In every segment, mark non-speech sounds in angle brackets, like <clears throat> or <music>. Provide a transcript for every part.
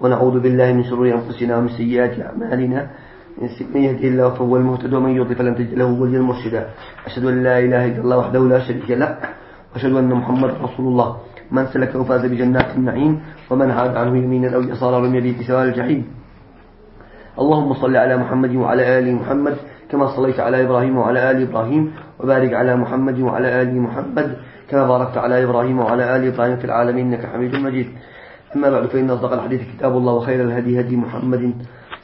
ونعوذ بالله من شرور أنفسنا ومن سيئات أعمالنا. من يهدي الله فهو المهتد ومن يضلل فلن تجد له وليا مرشدا. أشهد أن لا إله إلا الله وحده لا شريك له وأشهد أن محمدا رسول الله. من سلك وفاز بجنات النعيم ومن عاد عنه يمينا أو يسارا لم يلي بسوال الجحيم. اللهم صل على محمد وعلى آل محمد كما صليت على إبراهيم وعلى آل إبراهيم وبارك على محمد وعلى آل محمد كما باركت على إبراهيم وعلى آل إبراهيم في العالمين إنك حميد مجيد. أما بعد فإن أصدق الحديث كتاب الله وخير الهدي هدي محمد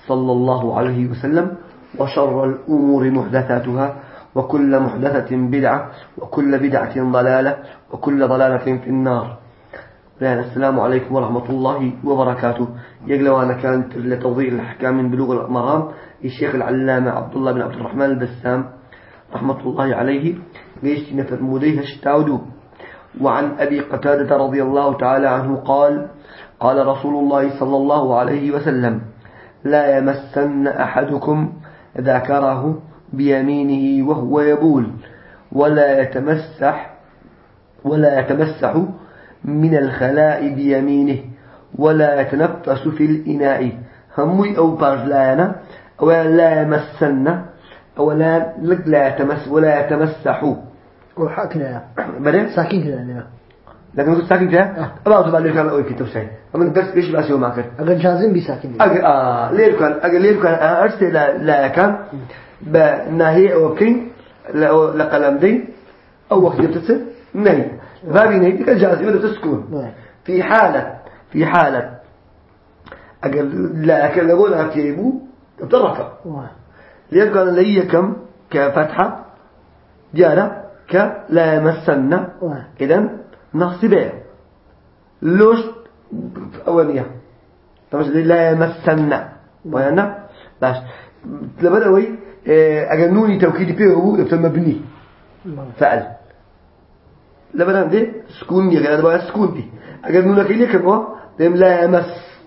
صلى الله عليه وسلم وشر الأمور محدثاتها وكل محدثة بدعة وكل بدعة ضلالة وكل ضلالة في النار. السلام عليكم ورحمة الله وبركاته. يقلوانا كانت لتوضيح الأحكام من بلوغ المرام الشيخ العلامة عبد الله بن عبد الرحمن البسام رحمة الله عليه ليش نفر موديه اشتاودو وعن أبي قتادة رضي الله تعالى عنه قال قال رسول الله صلى الله عليه وسلم لا يمسن أحدكم ذكره بيمينه وهو يبول ولا يتمسح ولا يتمسح من الخلاء بيمينه ولا يتنفس في الإناء. همي أو بارلانا أو لا يمسن أو لا لا يتمس ولا يتمسح. وحكنا بدل ساكن كذا لكن كنت ساكن كذا أبغى تبغى ليه كان أقول كتاب شيء أما الدرس إيش بس يوم آخر أجل جازم بساكن أجل آه ليه كان أجل ليه كان أرسل لا لا كان. بنهي أو كين لقلم دين. أو وقت يبتصل نهي بابي نهي كان جازم إذا تسكون. في حالة في حالة أجل لا أكل أقول أكيبو تركه ليه كان لي كم؟ كفتحة جارة كلا يمسن. إذن نصبه لوش؟ أولية طبعا لا يمسن. ويانا. باش. لبدا وي أجل نوني توكيد فيه هو يبتم مبني. فعل. لبدا دي سكون دي أجل بقى سكون دي أجل نونا كيلي كم دم لا يمس.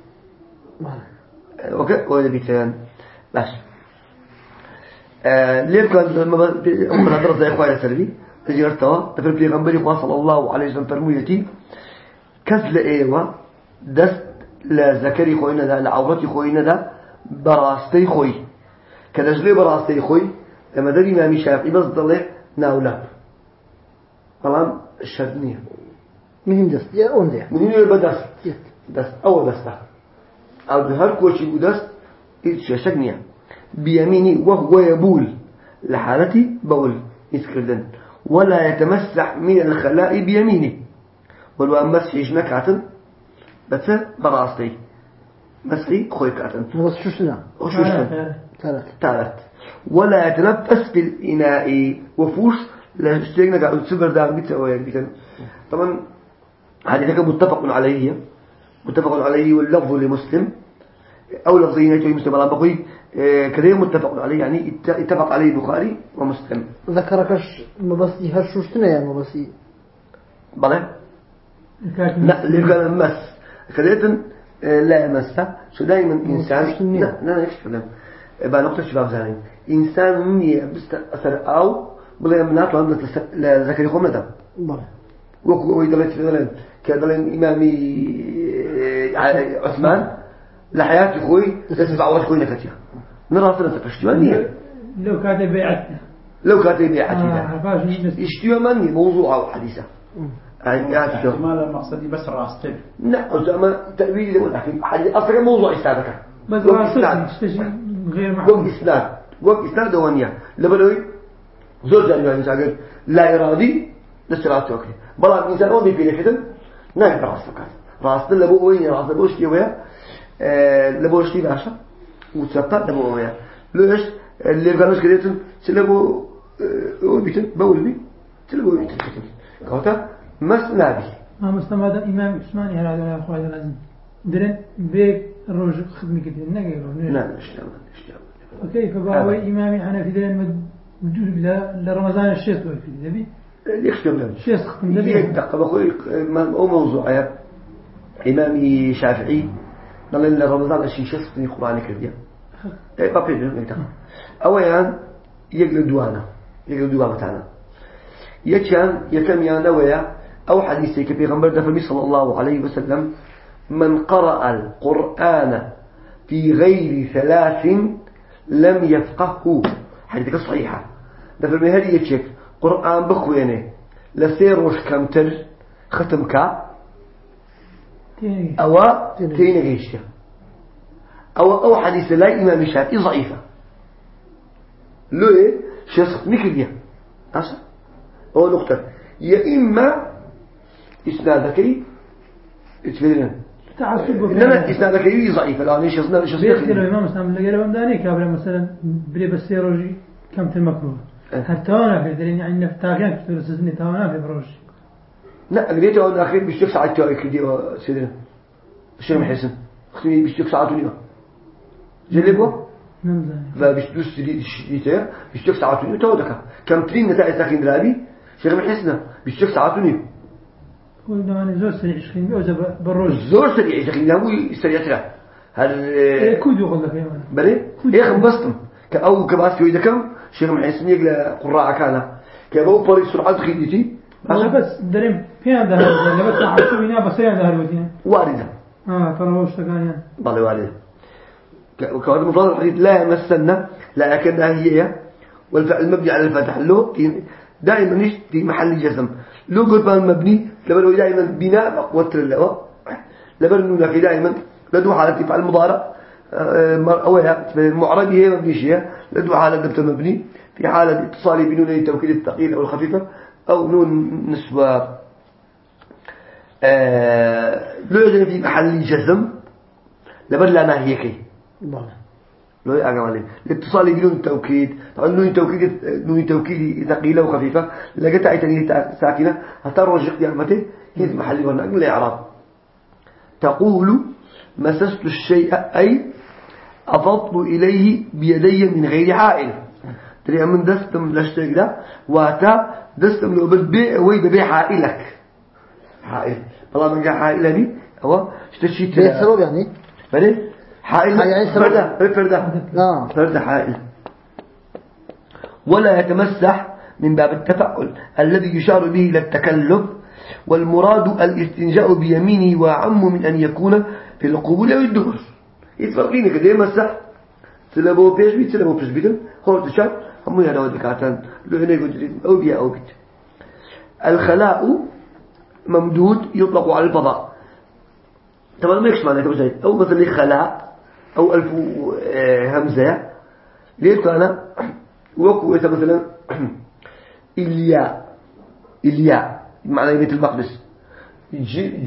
أوكي. ولا بيتان باش. ليه كان أمنا درس يا إخواني سلبي دەگەێتەوە دەبێت پێغمبەری خواصل الله و عليهژم فەرموویەتی کەس لە ئێوە دەست لە زەکەری خۆی نەدا لە عوڕەتی خۆی نەدا بەڕاستەی خۆی. کە دەژلێ بەڕاستەی خۆی لە مەدەری مامی شافی بەس دەڵێ ناولاب بەڵام شەر نییە. مهم دەست. منی بەدەست دەست. ئەوە دەستە. ئەو هەر کۆچی و دەست هیچ شێشەک نییە. بیەمینی وەک گۆیە بول لە حالەتی بەول هیچکردن ولا يتمسح من الخلاء بيمينه. ولو مسح نكعة بس برأستي. مسحي خوي بس شو سنة وشو شنو؟ ثلاث ثالث. ولا يتنفس في الإناء وفوش لا اشتيقنا قاعد تسبر دام بيت أو يعني طبعا هذه كان متفق عليه. متفق عليه واللفظ لمسلم. أو لفظين يجي مسلم على بقي كذا متفق عليه يعني اتفق عليه البخاري ومسلم. ذكركش مبسي هرشوشتنا يا مبسي؟ بلى؟ لا قال مس. كذا لا يمس شو دائما إنسان لا لا لا كلام. بقى نقطة شباب زانين إنسان مني بس أثر أو بلا منات لهم لا ذكر يخون مدام بلى. وكو ويدلت في ذلك كذلك إمامي عثمان. لحياتي خوي تسمع وش خوي نكتيا. نرى سنة تفشتوا مني لو كان بيعتنا لو كانت بيعتي آه يشتوا مني موضوع أو حديثة يعني احتمال المقصدي بس راستين لا أما تأويل حديث أصلا موضوع إسنادك بس تشتشي غير وقت معقول إسناد وقت إسناد دوانيا لبلوي زور يعني ساقل لا إرادي دسترات وكي بلا الإنسان هو بيبيني كده ناقد راس فقط راس لبو وين راس لبو شتي ويا لبو شتي باشا. وتسبب لبو ويا ليش اللي قالوش كده سلبو هو بيتن بقول بي سلبو بيتن. كوتا؟ مس نابي. ما مستمع هذا إمام عثماني هذا أخوة هذا لازم درن بيك روج خدمة كده نجي لا اشتغل اشتغل وكيف بقى إمامي أنا في درن مدود بلا لرمضان الشيخ في قبل الشيخ ختم هي ذبي دقة بقول أو موضوع يا إمامي شافعي. نقول رمضان الشيء شخص في القرآن الكريم إيه بقى بيجي أولا يقل دوانا يقل دوانا تاعنا يكان يكم يانا ويا أو حديثي كبيغمبر دفمي صلى الله عليه وسلم من قرأ القرآن في غير ثلاث لم يفقهه حديثك صحيحة في المهدي يتشك قرآن بخوينه لسيروش كمتر ختم كا تيني أو تين غيشة أو أو حديث لا إمام الشافعي ضعيفة. لو إيه شخص نكرية أصلا أو نقطة. يا إما إسنادك إتفيدنا. تعصب إنما إسنادك يجي ضعيفة. لأن شخص شخص بيت كده نكرية إمام مسلم اللي قاله داني كابلا مثلا بري بس روجي كم تمكروه إيه. حتى أنا في دليل يعني نفتاقين كتير سزني تانا في بروجي لا اللي بيته أنا أخير بيشتك ساعات تاعي كده سيدنا الشيخ محسن أختي بيشتك ساعات ونيا جلبوا نمزاني فبيشتوس ديتا بيشتك ساعات ونيا تودك كم ترين نتاع ساكن درابي شيخ محسن بيشتك ساعات ونيا كل داني زوج سريع شخين بيوزا بروج. زور سريع ساكن لا هو سريع ترى هل كود يقول لك يا مان بلي؟ إيه خمبستم كأو كباس كويدا كم شيخ محسن يقلا قراء كان كأبو بري سرعة خيدتي والله بس دريم فين ده بس عشوا هنا بس يا ده واردة. آه ترى هو اشتغل يعني. ضل والد كوارد مفرد الحديث لا يمسنا لكنها هي والفعل مبني على الفتح. له في- دائما نيش في محل جزم. لو قلت مبني لبنه دائما بناء وتر له. لبنه لك دائما. لدو حالة فعل مضارع آه، مر- أولا المعرب هي مبني شيء. لدو حالة دبت مبني. في حالة اتصال بنون التوكيد الثقيل أو الخفيفة أو نون نسبة آه، لو يجري في محل جزم لبن لا ناهيكي بله لو يأجمع عليه. الاتصال بدون التوكيد طبعا نون التوكيد نون التوكيد ثقيلة وخفيفة. لقيت عيتني ساكنة. هترجع قيامته هي في محل من الإعراب تقول مسست الشيء أي أفضت إليه بيدي من غير حائل ترى من دستم لاشترك ده واتا دستم لو ببيع حائلك حائل والله من جاء حائلة دي هو اشتشيت بيت سبب يعني؟ بلي حائل يعني سبب. فردة. فردة. آه فرد حائل ولا يتمسح من باب التفعل الذي يشار به إلى التكلف والمراد الاستنجاء بيمينه وأعم من أن يكون في القبول أو الدبر يتفرقين كده يمسح سلبو بيش بيت سلبو بيش بيت هو تشار هم ودكاتان لو هنا يقول أو بيا أو بيت الخلاء ممدود يطلق على الفضاء. طبعا ما يكش معنى كبير أو مثلا خلاء أو ألف همزة. ليه كان؟ وقوة مثلا إلياء. إلياء. معنى بيت المقدس.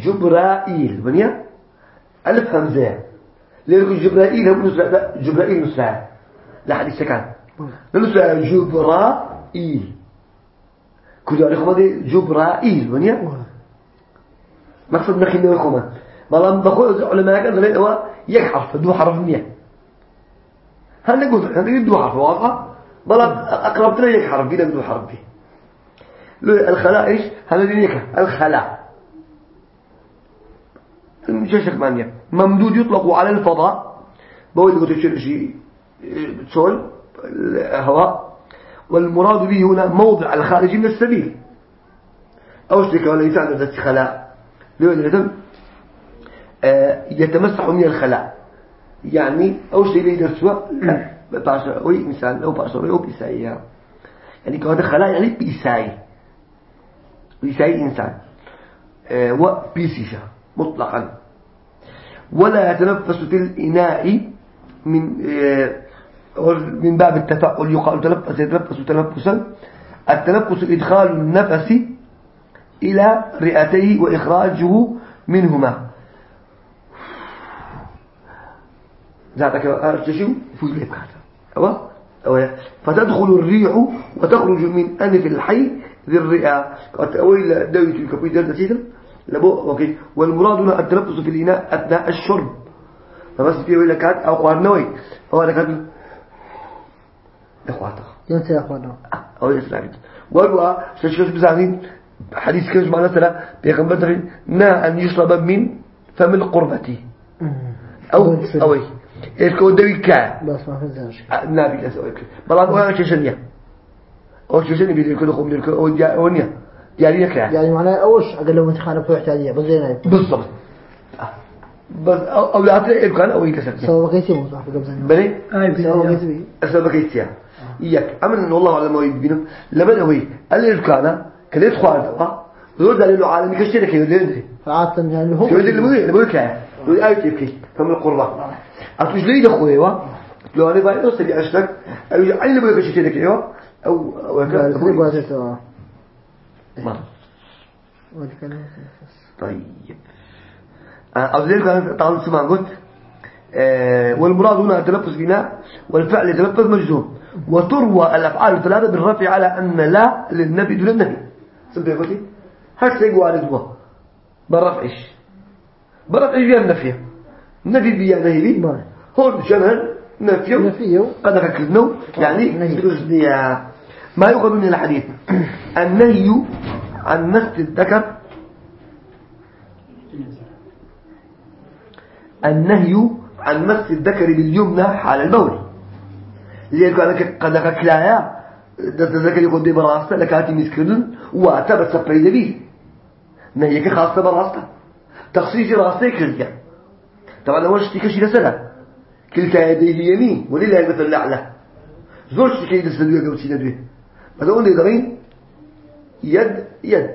جبرائيل. بنيا ألف همزة. ليه جبرائيل هم نسرع جبرائيل نسرع لا حد سكان. نسرع جبرائيل. كل يعرفوا هذه جبرائيل بنيا مقصد نخي من الخمان بلان بقول علماء ذلك هو يحرف دو حرف نية هل نقول هل نقول دو حرف؟ واضحة بلان أقرب تلا يحرف بينا دو حرف. بي الخلاء إيش؟ هذا دينيك الخلاء. المجاشك مانيا. ممدود يطلق على الفضاء. بقول لك تشير شيء تسول. الهواء والمراد به هنا موضع الخارج من السبيل. أو ولا يساعد ذات خلاء لو آه، يتمسح من الخلاء. يعني أو لي درسوا لا باشا مثال أو باشا أو بيساي يعني كهذا خلاء يعني بيساي بيساي إنسان. آه، وبيسيشة مطلقا. ولا يتنفس في الإناء من آه، من باب التفاؤل يقال تنفس يتنفس تنفسا التنفس إدخال النفس إلى رئتيه وإخراجه منهما. ذاتك أرتشو في هذا أو أو فتدخل الريح وتخرج من أنف الحي ذي الرئة أويل دويت الكبوي درد تيتر لبو أوكي. والمراد هنا التنفس في الإناء أثناء الشرب. فبس في ويلا كات أو قارنوي أو أنا كات إخواتك ينسى يا أخوانا أو يسرعين وقالوا ششش بزعمين حديث كنج معنا سلا بيغمبر نا أن يشرب من فم القربة. أو أو إيش كو دوي كا بس ما في زاج نابي لا سوي بلان وين ششنيا أو ششني بيدير كل خم دير أو جا أونيا جاري كا يعني معناه أوش أقل لو متخانة في احتياجية بس زي نايم بالضبط. بس. أو أو لا تلاقي كان أو يكسر كيسي موضوع في قبل زمان بلي سبب بي كيسي أسباب كيسيا إياك. أمن والله على ما يبينه لما هو اللي كان يدخل دوا يقول ده له عالم كشيء كده يدري فعادة يعني هو شو اللي بقول اللي بقول كده يقول آية يبكي كم القربة أتوش ليه دخوه وا. لو أنا بقى أوصل يعشتك أو أي اللي بقول كشيء كده أو أو أو التوا ما. طيب. ذلك أنا طبعا سمع قلت والمراد هنا التلفظ بناء والفعل يتلفظ مجزوم. وتروى الأفعال الثلاثة بالرفع على أن لا للنبي دون النبي. سمعت يا قلتي هل سيقوا على دوا بالرفع إيش؟ بالرفع إيش بيان النفي نبي بيان نهي بله. هون شنهن نفيه. نفيه. قد ركزناه يعني نهي. برزنية ما يؤخذ من الحديث. <clears throat> النهي عن مس الذكر. النهي عن مس الذكر باليمنى حال البول. لذلك قال قد كلايا. الذكر يقول دي براسته لكاتي مسكرن واتبت سبريد بيه نهيك خاصة براسته. تخصيص راسته كرجع طبعا أول شيء كشي لسلا كلتا يديه يمين ولله المثل الأعلى. زور شيء كي يدسلوه قبل شيء ندوه هذا هو اللي يد يد.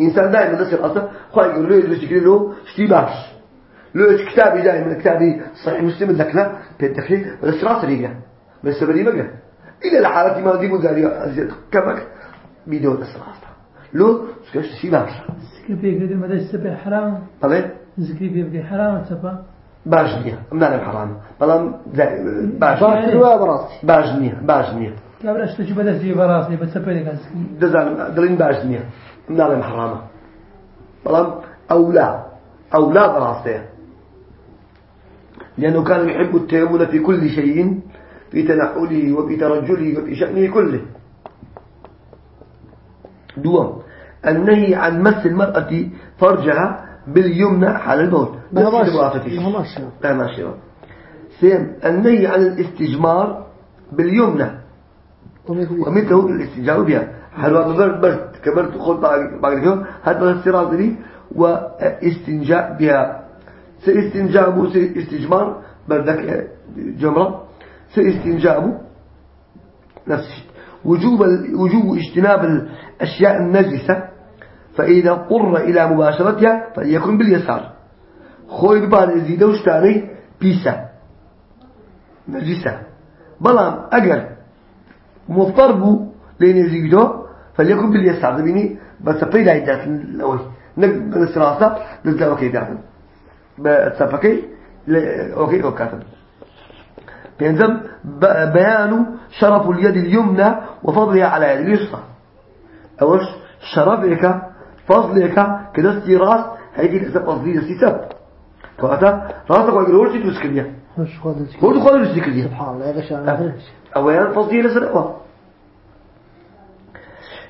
إنسان دائما نسي الأصل خواهي يقول له يدرس يقول له شتي باش. لو كتابي دائما كتابي صحيح مسلم لك لا بيتفلي بس راس ريقة بس بري بقى إلى الحالة ما دي مزاري كمك بس راس لو سكش شتي باش زكري قدر مدى السبع حرام. طبعا. زكري بيبقى حرام السبع باش نية. منال حرام. بلام باش براسي باش نية. باش نية. كابر اشتجي بدأ في براسي بتسبع لك زكري. دزال دلين باش نية. منال حرامة بلام أولى. أولى براسته لأنه كان يحب التيمم في كل شيء. في تنحله وفي ترجله وفي شأنه كله. دوام النهي عن مس المرأة فرجها باليمنى حال الموت. ما نفس ماشي. ما النهي عن الاستجمار باليمنى. ومثله. الاستجابة بها. حلوة برد كبرت خد بعد كده هذا بس السراط دي واستنجاء بها. ساستنجاب واستجمار بردك جمرة. ساستنجاب نفس الشيء وجوب وجوب اجتناب الأشياء النجسة فإذا اضطر إلى مباشرتها فليكن باليسار. خوي ببال الزيدة وشتاني بيسا نجسة. بلام أجر مضطر بو لين يزيدو فليكن باليسار. بيني بس فيدا يدات الأول نقدر السراسة نزل أوكي داتن بتسافكي أوكي أوكي كاتب بينزم ب- بيان شرف اليد اليمنى وفضلها على اليد اليسرى. أوش؟ شرفك فضلك كده راس هيدي الأسف فضلية سيسب كواتا راسك ويقولوا شيء تسكريا مش خالد هو السكريا سبحان الله يا غشان أولا فضيلة سنوة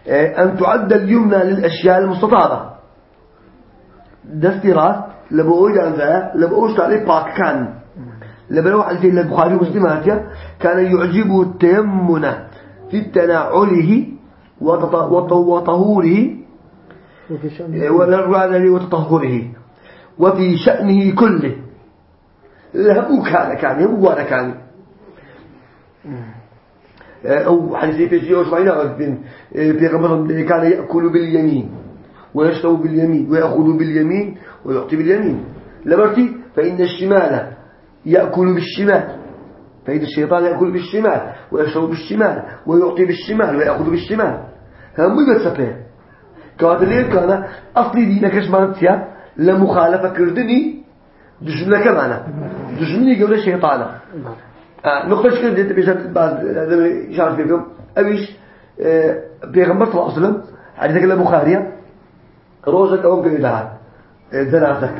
أن تعد اليمنى للأشياء المستطابة. دستي راس لبقوي عن لبقوش تعليق باك كان لبلو حديث البخاري ومسلم هاتيا كان يعجبه التيمن في تناعله وطهوره. ونرى وتطهره. وفي شأنه كله. له كان كان هو أنا كان. أو حديث في شيء غزبين في غمر كان يأكل باليمين ويشرب باليمين ويأخذ باليمين ويعطي باليمين. لبرتي فإن الشمال يأكل بالشمال. فإن الشيطان يأكل بالشمال ويشرب بالشمال ويعطي بالشمال ويأخذ بالشمال. هم يبتسبه كهذا اللي كان أصلي دينك مانتيا لمخالفة كردني دجمنا كمانا دجمني قبل الشيطان. آه، نقطة كده دي بيجات بعض هذا يشعر فيكم. أبيش آه، بيغمبر صلى الله عليه وسلم حديثك البخاري روزك أو كده ده زنازك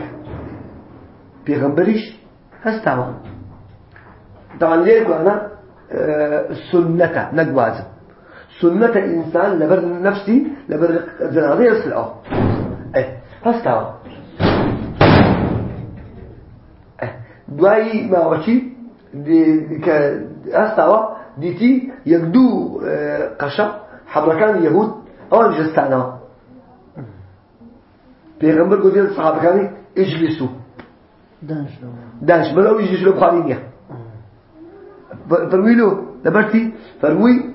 بيغمبريش. هستوى. طبعا ليه أنا آه، سنة نقواز سنة إنسان لبر نفسي لبر زنازة يصل أو إيه هستوى. دوایی ماوەچی کە ئەستاوە دیتی یەک دوو قەشە حەبرەکانی یەهود ئەوان جستانەوە پێغەمبەر گوتێ سەحابەکانی ئیجلیسو دانش لو. دانش بل أو يجلس له بخارينية فرمي له لبرتي فرمي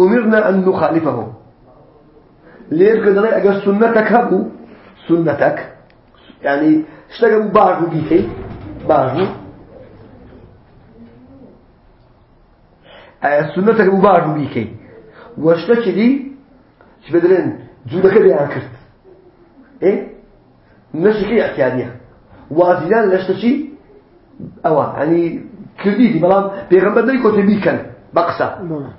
أمرنا أن نخالفه. ليه كده أجل سنتك هبو سنتك. يعني اشتغلوا بعض بيكي بعض سنتك بعض بيكي واشتكي شبدلن جودك بيان كرت إيه؟ نشكي اعتيادية. وازيان لاشتكي أوا يعني كرديتي بلام بيغمبر داري كوتي بيكن بقصة. بله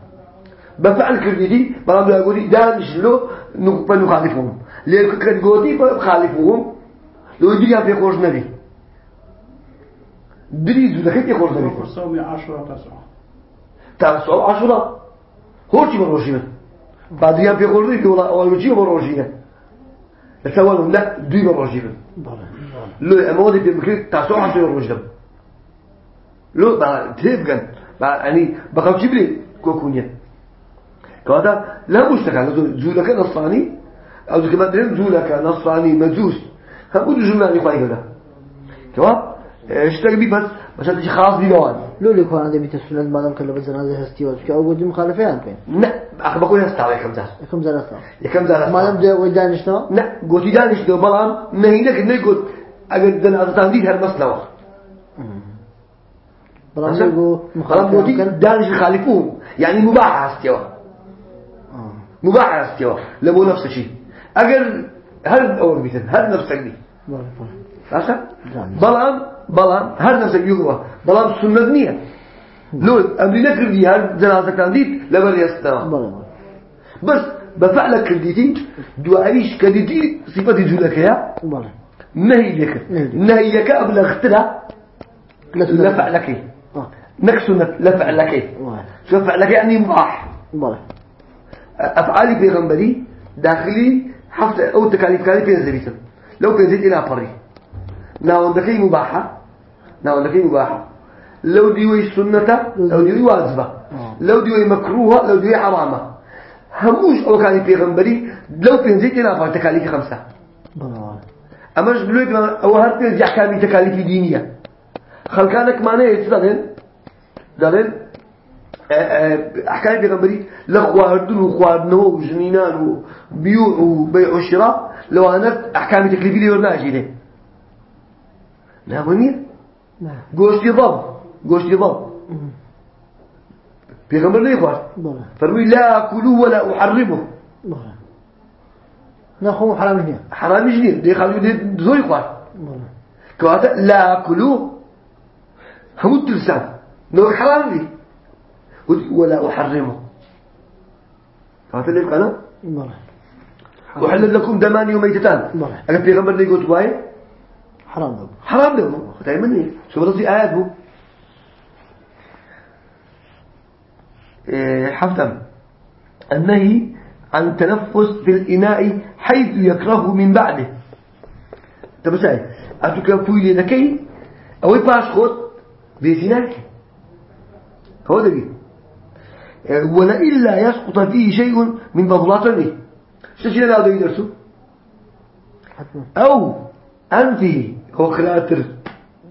بفعل كرديتي بلام لا يقولي دانش له نخالفهم ليه كرد قوتي بخالفهم. لو يدري في خوش نبي دري جودك في خوش نبي صومي عشرة تسعة. تاسع عشرة. هو شي بروجينا بعد يوم في خوش نبي ولا ولا شي بروجينا الثواب لا دوي بروجينا بله لو أمودي بيمكن تاسع عشرة بروجينا لو بعد تفقن بعد يعني بقى جبري كوكونيا كذا لا مشتكى جودك نصراني أو كمان درين جودك نصراني مجوس. هم بدو جمعني خواهي كذا كوا؟ اشتغل بي بس هذا شيء خاص بي نوعا لو عندي بيتسنة ما دام كله بزنازة هستي ولا شيء أو قد مخالفين بين لا أخي بقول هستاوي كم زار كم زنازة كم زار ما دام جا ودانش نو لا قلت دانش دو بلام نهينك إنه قلت. أجد دنا أتاندي هالمسلوة برام يقول خلاص قلت مخالفين دانش يخالفوه يعني مباح استوى مباح استوى لمو نفس الشيء أجر هل أول بيتن هل نفسك دي نعم. بلام بلام هر نفسك يقوى بلام سنة نية لو أمري نكردي هر جنازة كان ديت لبر يستوى بس بفعلك كرديتي دعائيش كرديتي صفة جولك يا نهي لك نهي. لك لا سنة لفعلك نكسنة لفعلك شو فعلك يعني مباح أفعالي بيغنبري داخلي حفظ أو تكاليف كالي بينزليتم لو بينزلت إلى بري ناوندكي مباحة لو ديوي سنة لو ديوي واجبة لو ديوي مكروهة لو ديوي حرامة هموش أو كالي بيغنبري لو بينزلت إلى بري تكاليف خمسة بله بله أماش بلوك أو هر بينزل أحكامي تكاليف دينية خلقانك معناه يتدلن دلن أحكام بيغنبري لخواردن وخواردنه وجنينان وبيوع وبيع وشراء لو أنا أحكام تكليفي لي ورناجي لي نعمني نعم قوشتي ضب قوشتي ضب بيغنبر لي خوار بله. فرمي لا أكله ولا أحرمه. ناخو حرام جنيه حرام جنين دي خلو دي زوي بله. كواتا لا أكله هموت تلسان نو حرام لي ولا أحرمه. كواتا ليه قال بله. وحلت لكم دمان وميتتان. أنا بيغمبر لي قلت واي حرام ده حرام ده خدای مني شو بدي آيات بو. إيه، حفظا النهي عن التنفس في الإناء حيث يكره من بعده. أتكفوا لي لكي أو باش خد بيتناك هو ده. إيه، ولا إلا يسقط فيه شيء من بضلاته شو شيء لا يدرسه؟ حتما. أو أنفه. هو خلاتر.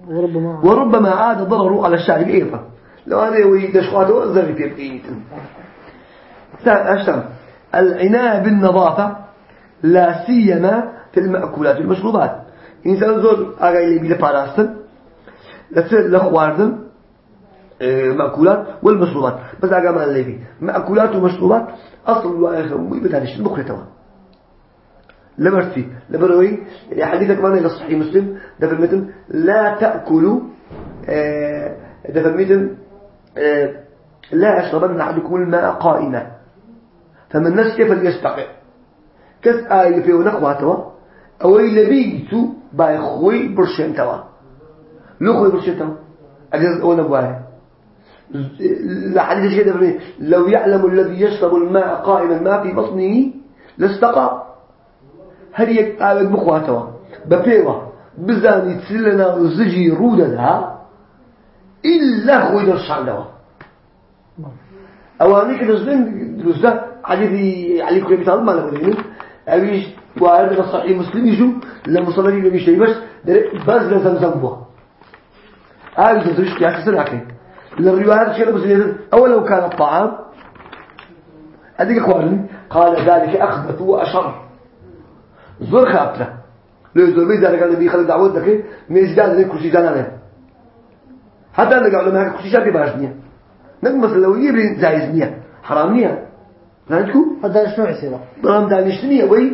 وربما وربما عاد ضرره على الشعب أيضا لو هذا يريد شخواته ضرر في بقية أشتم العناية بالنظافة لا سيما في المأكولات والمشروبات إنسان زور أغاية بيلا باراستن لسر لخواردن آه، مأكولات والمشروبات. بس أغا ما اللي مأكولات ومشروبات أصل وآخر بدانش المخرطة لمرتي لبروي يعني حديثك معنا إلى صحيح مسلم ده في المتن لا تأكلوا آه، ده في المتن آه، لا يشربن أحدكم الماء قائما. فمن نسي فليستقع كس آية في ونقواتوا أو إلا بيجتو باي خوي برشين توا. لو خوي برشين توا. أجل أولا بواي لا حديث شيء ده لو يعلم الذي يشرب الماء قائما ما في بطنه لاستقع هر يك آبك بخواتوا بپیوه بزانی تسلنا زجي رودا لها إلا خوي درشان دوا أواني زين درسته حديث علي كل مثال ما له لين أبيش وارد الصحيح مسلم يجو لمصلي اللي بيشتري بس بس لزمزم بوا هذا تدريش يا كسر أكيد الروايات شيء بس أول لو كان الطعام أديك أخواني قال ذلك أخبث وأشر. زور خاطره لو زور بيزا قال النبي خلي دعوت لك ميزدان لك كل شيء جانا حتى أنا قال لما كل شيء جاتي باشنية نقول مثلا لو يبري زايز نية حرام نية فهمتكو هذا شنو يصير بلام دانشتنية وي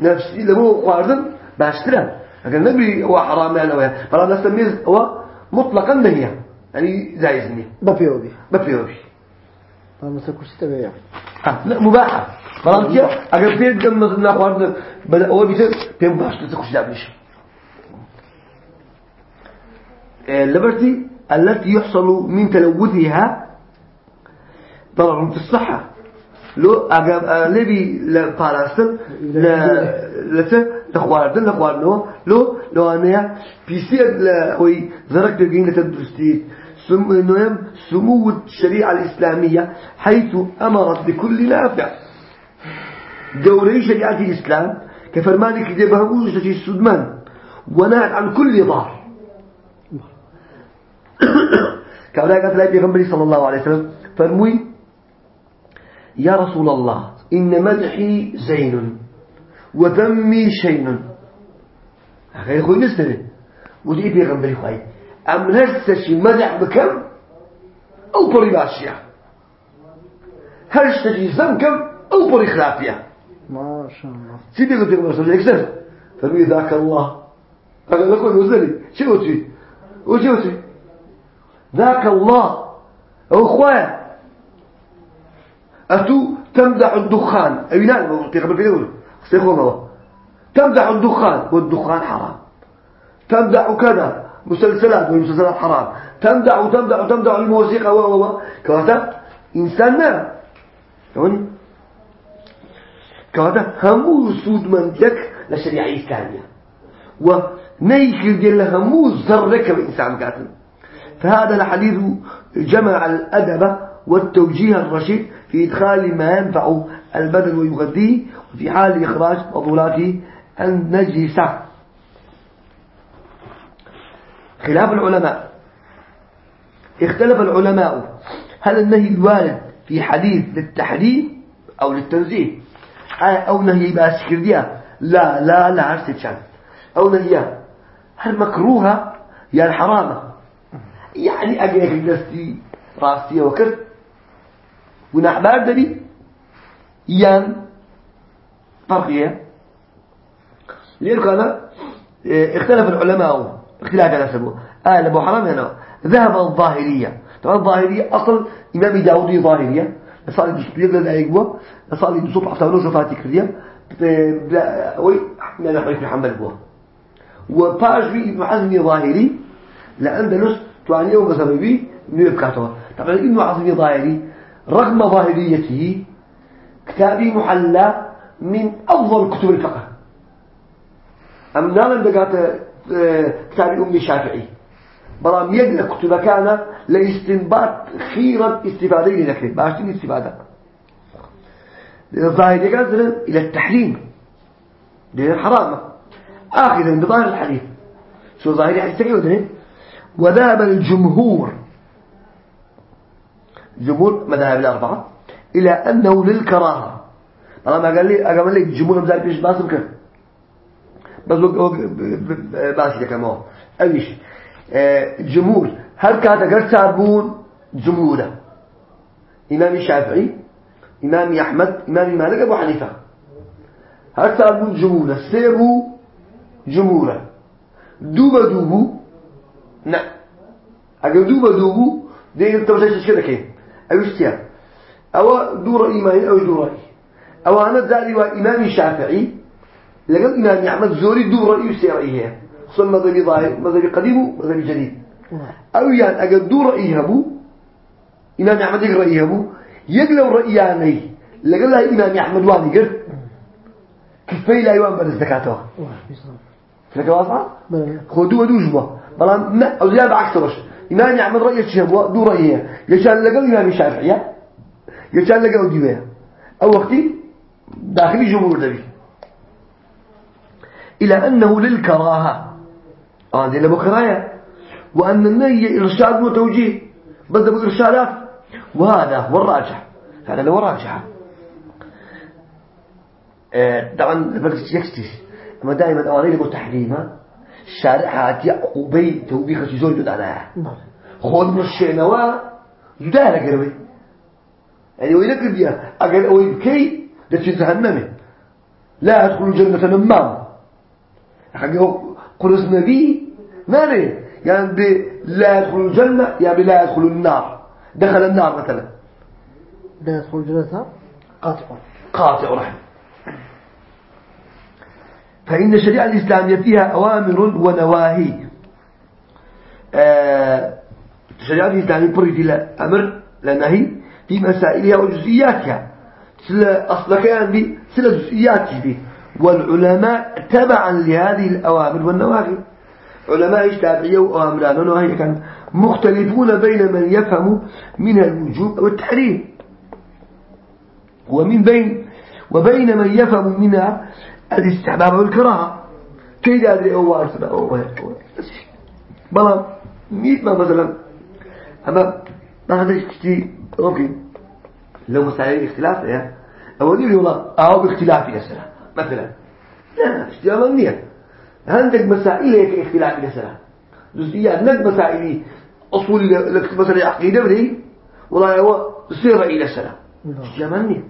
نفسي لمو خواردن باشترا لكن نبي هو حرام يعني ويا بلام نستميز هو مطلقا نهية يعني زايز نية بفيو بي شيء تبعه آه، لا مباحة التي يحصل من تلوثها ضرر في الصحة لو أجاب لبي لباراستن ل لت لخواردن لخواردنو لو لو أنا بيصير لهوي ذرك تجين تدرستي سم نوم سمو الشريعة الإسلامية حيث أمرت بكل نافع. دوري شريعة الإسلام كفرمانك جبها وجدت السدمان ونهت عن كل ضار. <coughs> كما قالت لها بيغنبري صلى الله عليه وسلم فرموي يا رسول الله إن مدحي زين وذمي شين. هكذا يقول نستنى ودي بيغنبري خواهي مدح بكم أو بري باشية هرستشي زمكم أو بري خلافية ما شاء الله سيدي قلت لكم رسول الله فرمي ذاك الله. هذا لكم وزني؟ شو قلت وش قلت ذاك الله. أو إخوان أتو تمدح الدخان. أي نعم تقبل في يقول سيخون الله تمدح الدخان. والدخان حرام. تمدح كذا. مسلسلات والمسلسلات حرام. تمدح وتمدح وتمدح الموسيقى و و كواتا إنسان ما. يعني كواتا همو سود منتك لشريعة إسلامية. ونيكل ديال همو زرك بإنسان قاتل. فهذا الحديث جمع الأدب والتوجيه الرشيد في إدخال ما ينفع البدن ويغذيه وفي حال إخراج فضولات النجسة. خلاف العلماء. اختلف العلماء. هل النهي الوارد في حديث للتحريم أو للتنزيه؟ أو نهي باسكردية لا لا لا عرست أو نهي هل مكروهة؟ يا الحرامة. يعني أجيك دستي راسي وكرت. ونحبار دبي يان. فرقية لأنه كان اختلف العلماء. اختلاف على سبوه آل أبو حرام هنا ذهب الظاهرية. طبعا الظاهرية أصل إمام داودي ظاهرية. صار يدشبير لنا أيقوة صار يدسوط عفتانو شفاتي كردية وي من أحمد محمد بوه وباش في ابن حزم ظاهري. لأندلس توانية ومذهب بي من يبكاته طبعا ابن حزم ظاهري رغم ظاهريته كتابي محلى من أفضل كتب الفقه. أم نعلم دقات كتابي أمي الشافعي برام يقرأ كتب كان لإستنباط خيرا استفادة لذكره باشتين استفادة. ظاهرية قالت إلى التحريم. لأن حرام. آخذا بظاهر الحديث. شو ظاهري حديث تقول وذهب الجمهور. جمهور مذاهب الأربعة إلى أنه للكراهة. طالما قال لي أقام لي جمهور مذاهب بيش باسم كر بس باسي لك ما أيش جمهور هل كانت قرد سابون جمهورة. إمام الشافعي إمام أحمد إمام مالك أبو حنيفة. هل سابون جمهورة. سيبو جمهورة. دوبا دوبو نعم أقول دوبا دي انت مش كده كده أوشتيا أو دور إيماني أو دور رأي. أو أنا ذالي وإمام الشافعي لقد إمام أحمد زوري دور رأيه خصوصا مذهبي ظاهر مذهبي قديم ومذهبي جديد. أو يعني أقل دور رأيه أبو إمام أحمد يقرأ رأيه أبو يقلو رأياني لقد لها إمام أحمد واني قرد كفي لا يوان بل الزكاة لك واضحة؟ خذوا ودوجوا بلان لا أو زيادة وش إمام أحمد رأيه شبوا دور رأيه يشان لقى إمام الشافعي يشان لقى أوديوه أو وقتي داخلي جمهور دبي. إلى أنه للكراهة. هذه لابو كراهة وأن النية إرشاد وتوجيه. بدأ بالإرشادات وهذا هو الراجح. هذا هو الراجح. آه، طبعا يكستش ما دائما أواني لبو تحريمه الشارع هاتي عقوبي توبيخ زوج دانا نعم. خود من الشينوا جدا لك يعني وين كرديا أجل أوي بكي ده لا أدخل الجنة نمام حقه قرص نبي؟ مالي؟ يعني لا يدخل الجنة يعني لا يدخل النار. دخل النار مثلا. لا يدخل الجنة قاطع. قاطع رحم. فإن الشريعة الإسلامية فيها أوامر ونواهي. آه، الشريعة الإسلامية بريد أمر لنهي في مسائلها وجزئياتها. سلا أصل كان بي سلا جزئيات بي والعلماء تبعا لهذه الأوامر والنواهي. علماء التابعية وأمران ونواهي كان مختلفون بين من يفهم من الوجوب والتحريم. ومن بين وبين من يفهم منها الاستحباب والكراهة. كي أدري أو أرسل أو بلا ميت ما مثلا. أما ما هذا كتير أوكي. لو مسائل اختلاف يا. أولي لي والله أو باختلاف يسرى مثلا. لا اشتيا منية عندك مسائل هيك اختلاف يسرى جزئيات نك مسائل أصول لك مثلا عقيدة بدي والله هو سير إلى اشتيا منية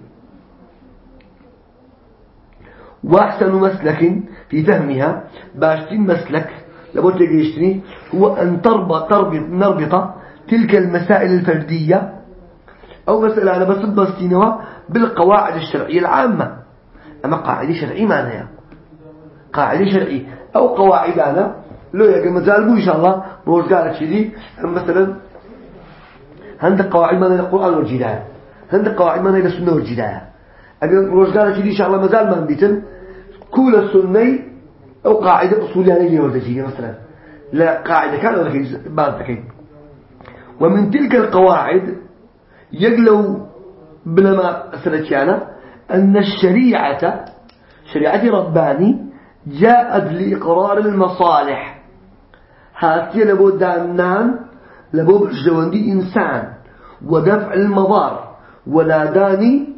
وأحسن مسلك في فهمها باشتين مسلك لابد يشتري هو أن تربط, تربط نربط تلك المسائل الفردية أو مسألة أنا بس بستينها بالقواعد الشرعية العامة. أما قاعدة شرعية ما هي قاعدة شرعية. أو قواعد أنا لو يا مازال بو إن شاء الله بوز قالت شدي مثلا عندك قواعد ما هي القرآن والجدال. عندك قواعد ما هي السنة والجدال. أجل بوز قالت شدي إن شاء الله مازال ما نبيتن كل السنة أو قاعدة أصولية يعني وردجية مثلا. لا قاعدة كان ولا بعض ذكي ومن تلك القواعد يقلو بلما سنتيانا أن الشريعة شريعة رباني جاءت لإقرار المصالح. هاتي لبو دانان لبو بجواندي إنسان ودفع المضار. ولا داني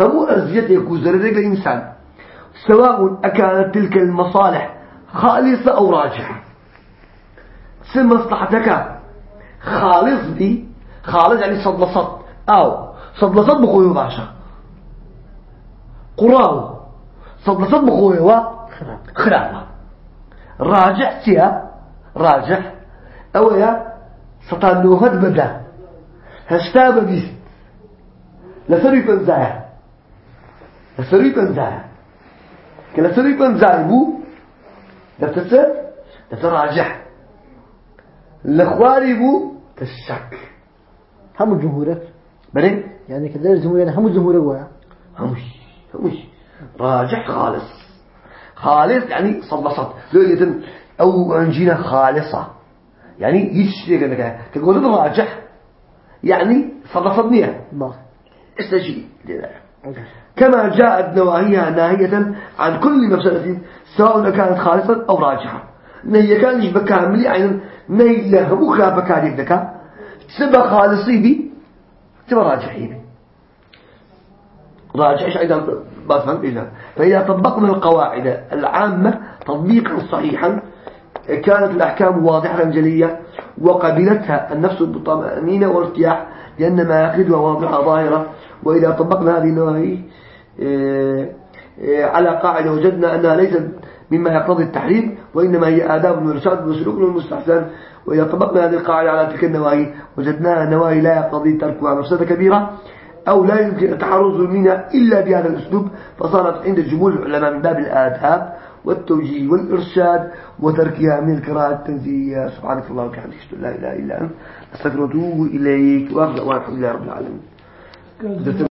هم أرزية يكون زررق الإنسان. سواء أكانت تلك المصالح خالصة أو راجحة. سن مصلحتك؟ خالص دي خالص يعني صد لصد. أو صد لصد بخوي باشا قراو صد لصد بخوي و خرابة راجح سيا راجح أو يا ستانوهد بدا. هشتاب بيست لسري بنزايا. لسري بنزايا. كلا سري بنزايا بو دفتر دفتر راجح لخواري بو تشك هم الجمهورك بلين يعني كذا الجمهور يعني هم الجمهور هو همش همش راجح خالص. خالص يعني لو يتم أو أنجينا خالصة. يعني يشتري كذا تقول راجح يعني صد صدنية الله استجي كما جاءت نواهيها ناهية عن كل مفسدة سواء كانت خالصة أو راجحة نهي كان يشبكها ملي عين. نهي بكرا بكاريك دكا تبقى خالصي بي تبقى راجحي بي راجع أيضا بفهم إذا. فإذا طبقنا القواعد العامة تطبيقا صحيحا كانت الأحكام واضحة جلية وقبلتها النفس بالطمأنينة والارتياح لأن ما يقيدها واضحة ظاهرة. وإذا طبقنا هذه النواهي آه، آه، على قاعدة وجدنا أنها ليست مما يقتضي التحريم وإنما هي آداب وإرشاد وسلوك المستحسن وإذا طبقنا هذه القاعدة على تلك النواهي وجدناها نواهي لا يقتضي تركها. مفسدة كبيرة أو لا يمكن التحرز منها إلا بهذا الأسلوب فصارت عند جمهور العلماء من باب الآداب والتوجيه والإرشاد وتركها من الكراهة التنزيهية. سبحانك اللهم وبحمدك أشهد أن لا إله إلا أنت أستغفرك وأتوب إليك وأرجع والحمد لله رب العالمين.